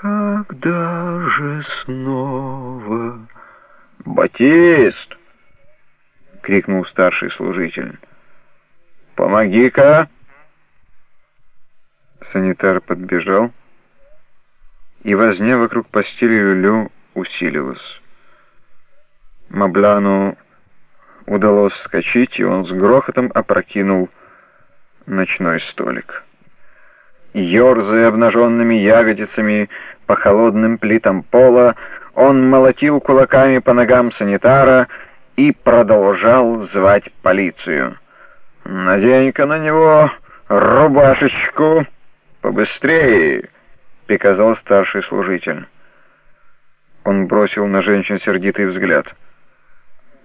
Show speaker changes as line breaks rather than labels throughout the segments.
Когда же снова... «Батист!» — крикнул старший служитель. «Помоги-ка!» Санитар подбежал, и возня вокруг постели Люлю усилилась. Маблану удалось вскочить, и он с грохотом опрокинул ночной столик. Ёрзая обнаженными ягодицами по холодным плитам пола, он молотил кулаками по ногам санитара и продолжал звать полицию. «Надень-ка на него рубашечку побыстрее!» — приказал старший служитель. Он бросил на женщин сердитый взгляд.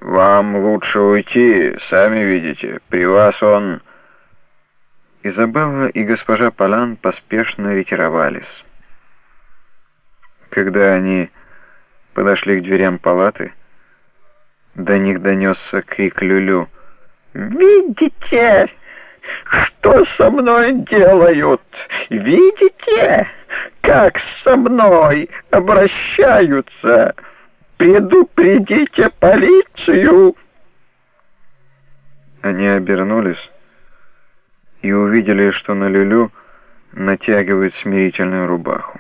«Вам лучше уйти, сами видите. При вас он...» Изабелла и госпожа Палан поспешно ретировались. Когда они подошли к дверям палаты, до них донесся крик Люлю. «Видите, что со мной делают? Видите, как со мной обращаются? Предупредите полицию!» Они обернулись увидели, что на Люлю натягивают смирительную рубаху.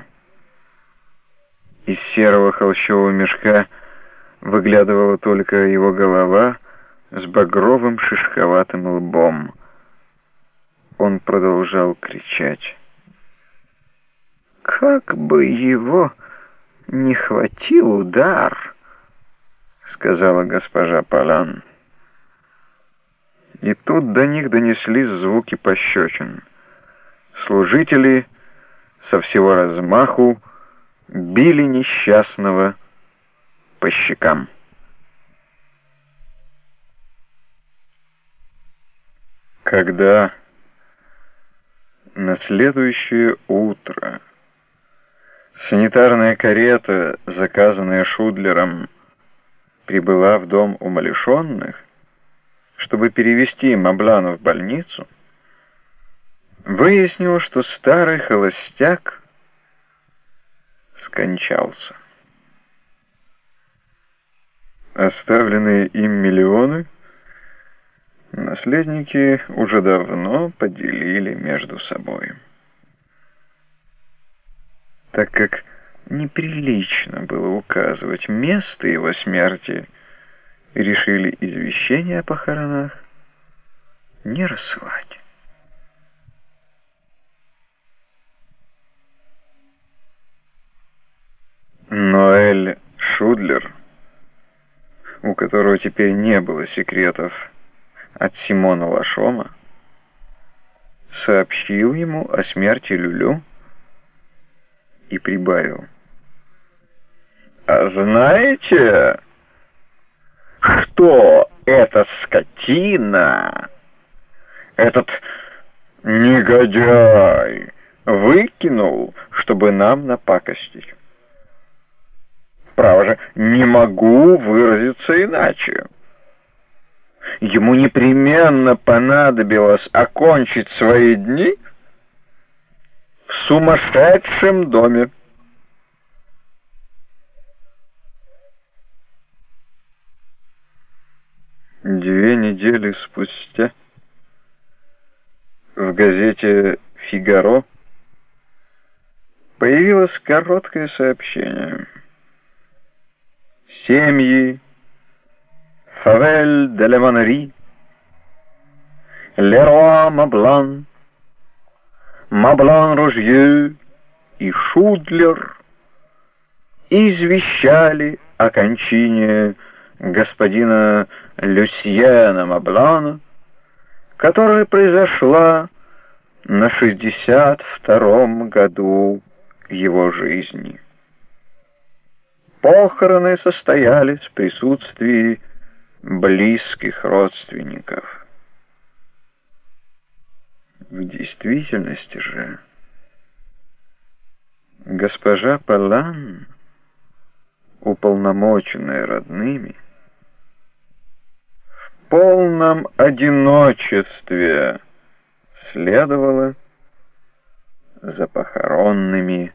Из серого холщового мешка выглядывала только его голова с багровым шишковатым лбом. Он продолжал кричать. «Как бы его не хватил удар!» — сказала госпожа Палан. И тут до них донеслись звуки пощечин. Служители со всего размаху били несчастного по щекам. Когда на следующее утро санитарная карета, заказанная Шудлером, прибыла в дом умалишенных, чтобы перевести Маблану в больницу, выяснил, что старый холостяк скончался. Оставленные им миллионы наследники уже давно поделили между собой. Так как неприлично было указывать место его смерти, решили извещение о похоронах не рассылать. Ноэль Шудлер, у которого теперь не было секретов от Симона Лашома, сообщил ему о смерти Люлю и прибавил. «А знаете...» что эта скотина, этот негодяй выкинул, чтобы нам напакостить. Право же, не могу выразиться иначе. Ему непременно понадобилось окончить свои дни в сумасшедшем доме. Две недели спустя в газете «Фигаро» появилось короткое сообщение. Семьи Фавель де Лемонери, Леруа Маблан, Маблан Ружье и Шудлер извещали о кончине господина Люсьена Маблана, которая произошла на 62-м году его жизни. Похороны состоялись в присутствии близких родственников. В действительности же госпожа Палан, уполномоченная родными, полном одиночестве следовало за похоронными